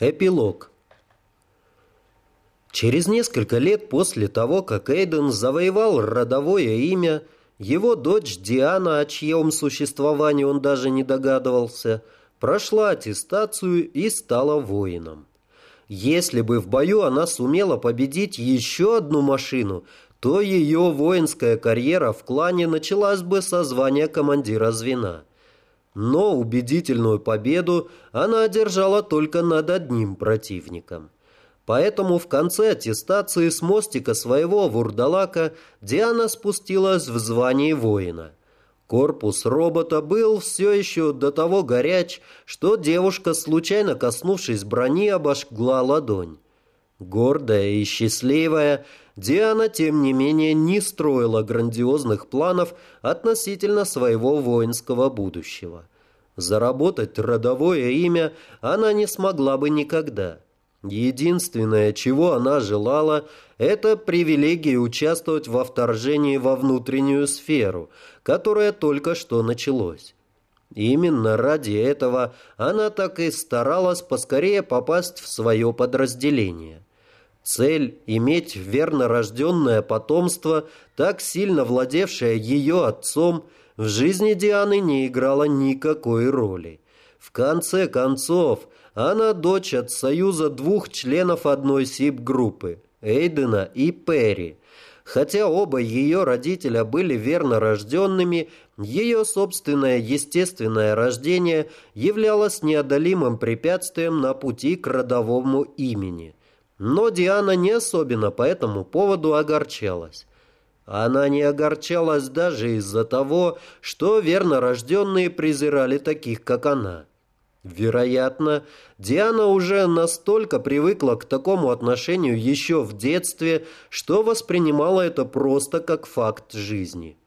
Эпилог. Через несколько лет после того, как Эйден завоевал родовое имя, его дочь Диана, о чьем существовании он даже не догадывался, прошла аттестацию и стала воином. Если бы в бою она сумела победить еще одну машину, то ее воинская карьера в клане началась бы со звания командира звена но убедительную победу она одержала только над одним противником. Поэтому в конце аттестации с мостика своего вурдалака Диана спустилась в звании воина. Корпус робота был все еще до того горяч, что девушка, случайно коснувшись брони, обожгла ладонь. Гордая и счастливая, Диана, тем не менее, не строила грандиозных планов относительно своего воинского будущего. Заработать родовое имя она не смогла бы никогда. Единственное, чего она желала, это привилегия участвовать во вторжении во внутреннюю сферу, которая только что началось. Именно ради этого она так и старалась поскорее попасть в свое подразделение. Цель – иметь верно рожденное потомство, так сильно владевшее ее отцом, в жизни Дианы не играла никакой роли. В конце концов, она дочь от союза двух членов одной СИП-группы – Эйдена и Перри. Хотя оба ее родителя были верно рожденными, ее собственное естественное рождение являлось неодолимым препятствием на пути к родовому имени. Но Диана не особенно по этому поводу огорчалась. Она не огорчалась даже из-за того, что верно рожденные презирали таких, как она. Вероятно, Диана уже настолько привыкла к такому отношению еще в детстве, что воспринимала это просто как факт жизни.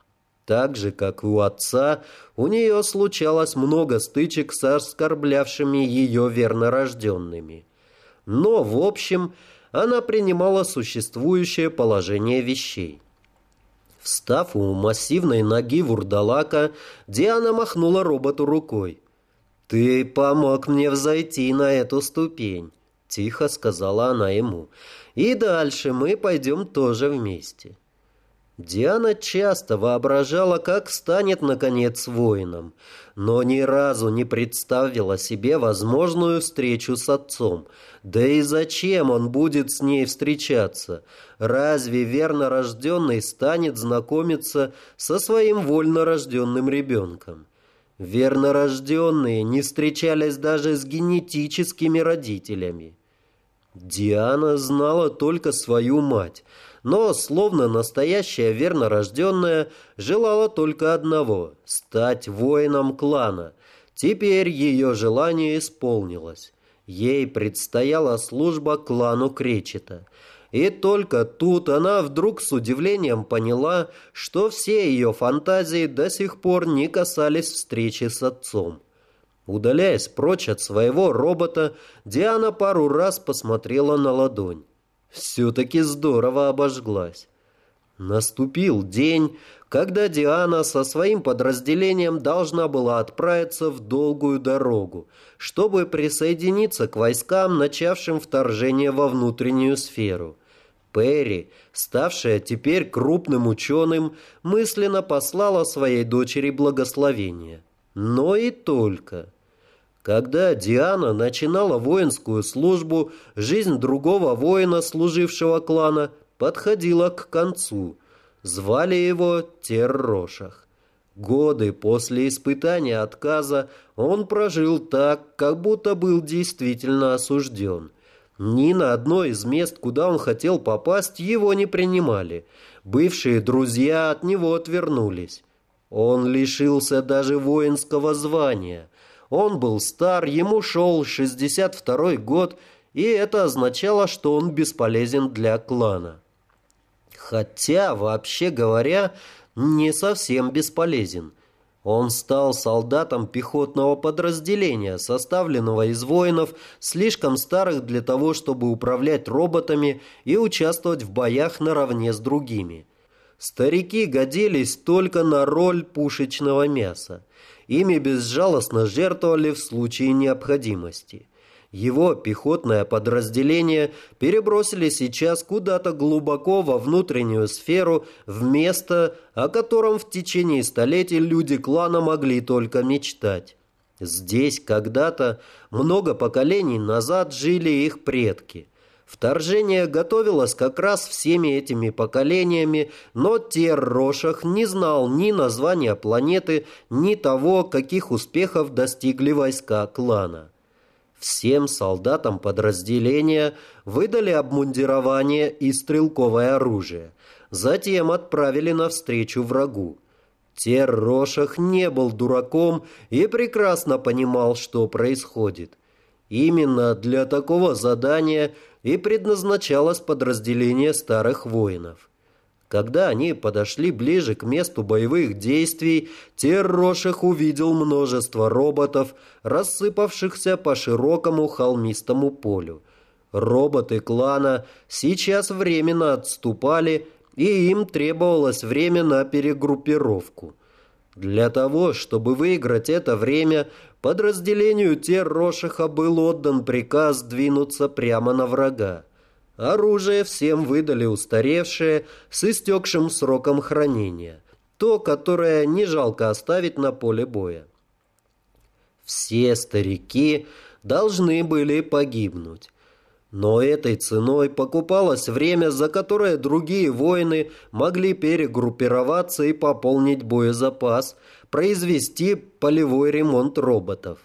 Так же, как у отца, у нее случалось много стычек с оскорблявшими ее вернорожденными. Но, в общем, она принимала существующее положение вещей. Встав у массивной ноги вурдалака, Диана махнула роботу рукой. «Ты помог мне взойти на эту ступень», — тихо сказала она ему. «И дальше мы пойдем тоже вместе». Диана часто воображала, как станет, наконец, воином, но ни разу не представила себе возможную встречу с отцом. Да и зачем он будет с ней встречаться? Разве верно рожденный станет знакомиться со своим вольно рожденным ребенком? Верно рожденные не встречались даже с генетическими родителями. Диана знала только свою мать – но, словно настоящая верно рожденная, желала только одного – стать воином клана. Теперь ее желание исполнилось. Ей предстояла служба клану Кречета. И только тут она вдруг с удивлением поняла, что все ее фантазии до сих пор не касались встречи с отцом. Удаляясь прочь от своего робота, Диана пару раз посмотрела на ладонь. Все-таки здорово обожглась. Наступил день, когда Диана со своим подразделением должна была отправиться в долгую дорогу, чтобы присоединиться к войскам, начавшим вторжение во внутреннюю сферу. Перри, ставшая теперь крупным ученым, мысленно послала своей дочери благословение. Но и только. Когда Диана начинала воинскую службу, жизнь другого воина, служившего клана, подходила к концу. Звали его Террошах. Годы после испытания отказа он прожил так, как будто был действительно осужден. Ни на одно из мест, куда он хотел попасть, его не принимали. Бывшие друзья от него отвернулись. Он лишился даже воинского звания. Он был стар, ему шел 62 год, и это означало, что он бесполезен для клана. Хотя, вообще говоря, не совсем бесполезен. Он стал солдатом пехотного подразделения, составленного из воинов, слишком старых для того, чтобы управлять роботами и участвовать в боях наравне с другими. Старики годились только на роль пушечного мяса. Ими безжалостно жертвовали в случае необходимости. Его пехотное подразделение перебросили сейчас куда-то глубоко во внутреннюю сферу, в место, о котором в течение столетий люди клана могли только мечтать. Здесь когда-то, много поколений назад, жили их предки. Вторжение готовилось как раз всеми этими поколениями, но Террошах не знал ни названия планеты, ни того, каких успехов достигли войска клана. Всем солдатам подразделения выдали обмундирование и стрелковое оружие. Затем отправили навстречу врагу. Террошах не был дураком и прекрасно понимал, что происходит. Именно для такого задания и предназначалось подразделение старых воинов. Когда они подошли ближе к месту боевых действий, Терроших увидел множество роботов, рассыпавшихся по широкому холмистому полю. Роботы клана сейчас временно отступали, и им требовалось время на перегруппировку. Для того, чтобы выиграть это время, подразделению Террошиха был отдан приказ двинуться прямо на врага. Оружие всем выдали устаревшее, с истекшим сроком хранения. То, которое не жалко оставить на поле боя. Все старики должны были погибнуть. Но этой ценой покупалось время, за которое другие воины могли перегруппироваться и пополнить боезапас, произвести полевой ремонт роботов.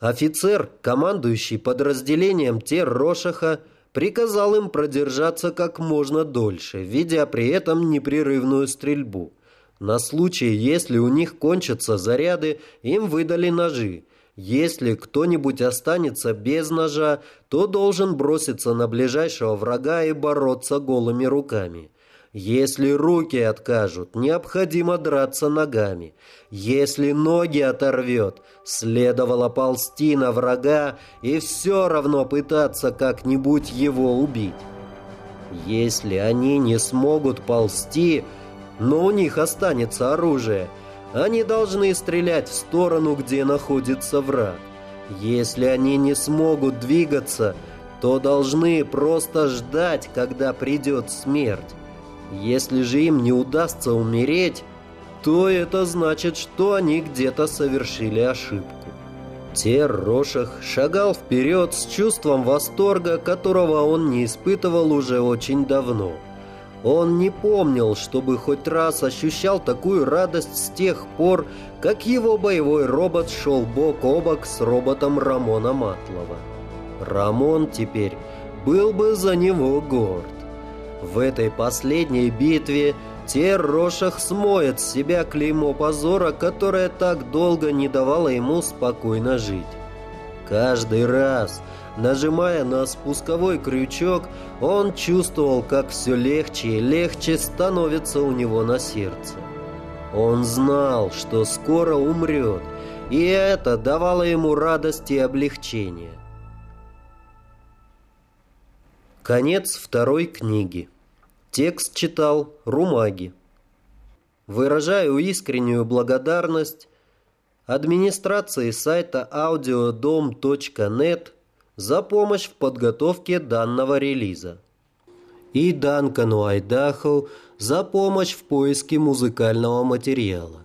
Офицер, командующий подразделением Тер-Рошаха, приказал им продержаться как можно дольше, ведя при этом непрерывную стрельбу. На случай, если у них кончатся заряды, им выдали ножи. Если кто-нибудь останется без ножа, то должен броситься на ближайшего врага и бороться голыми руками. Если руки откажут, необходимо драться ногами. Если ноги оторвет, следовало ползти на врага и все равно пытаться как-нибудь его убить. Если они не смогут ползти, но у них останется оружие, они должны стрелять в сторону, где находится враг. Если они не смогут двигаться, то должны просто ждать, когда придет смерть. Если же им не удастся умереть, то это значит, что они где-то совершили ошибку. Террошах шагал вперед с чувством восторга, которого он не испытывал уже очень давно. Он не помнил, чтобы хоть раз ощущал такую радость с тех пор, как его боевой робот шел бок о бок с роботом Рамона Матлова. Рамон теперь был бы за него горд. В этой последней битве Террошах смоет с себя клеймо позора, которое так долго не давало ему спокойно жить. Каждый раз, нажимая на спусковой крючок, он чувствовал, как все легче и легче становится у него на сердце. Он знал, что скоро умрет, и это давало ему радость и облегчение. Конец второй книги. Текст читал Румаги. Выражаю искреннюю благодарность администрации сайта audiodom.net за помощь в подготовке данного релиза и Данкану Айдаху за помощь в поиске музыкального материала.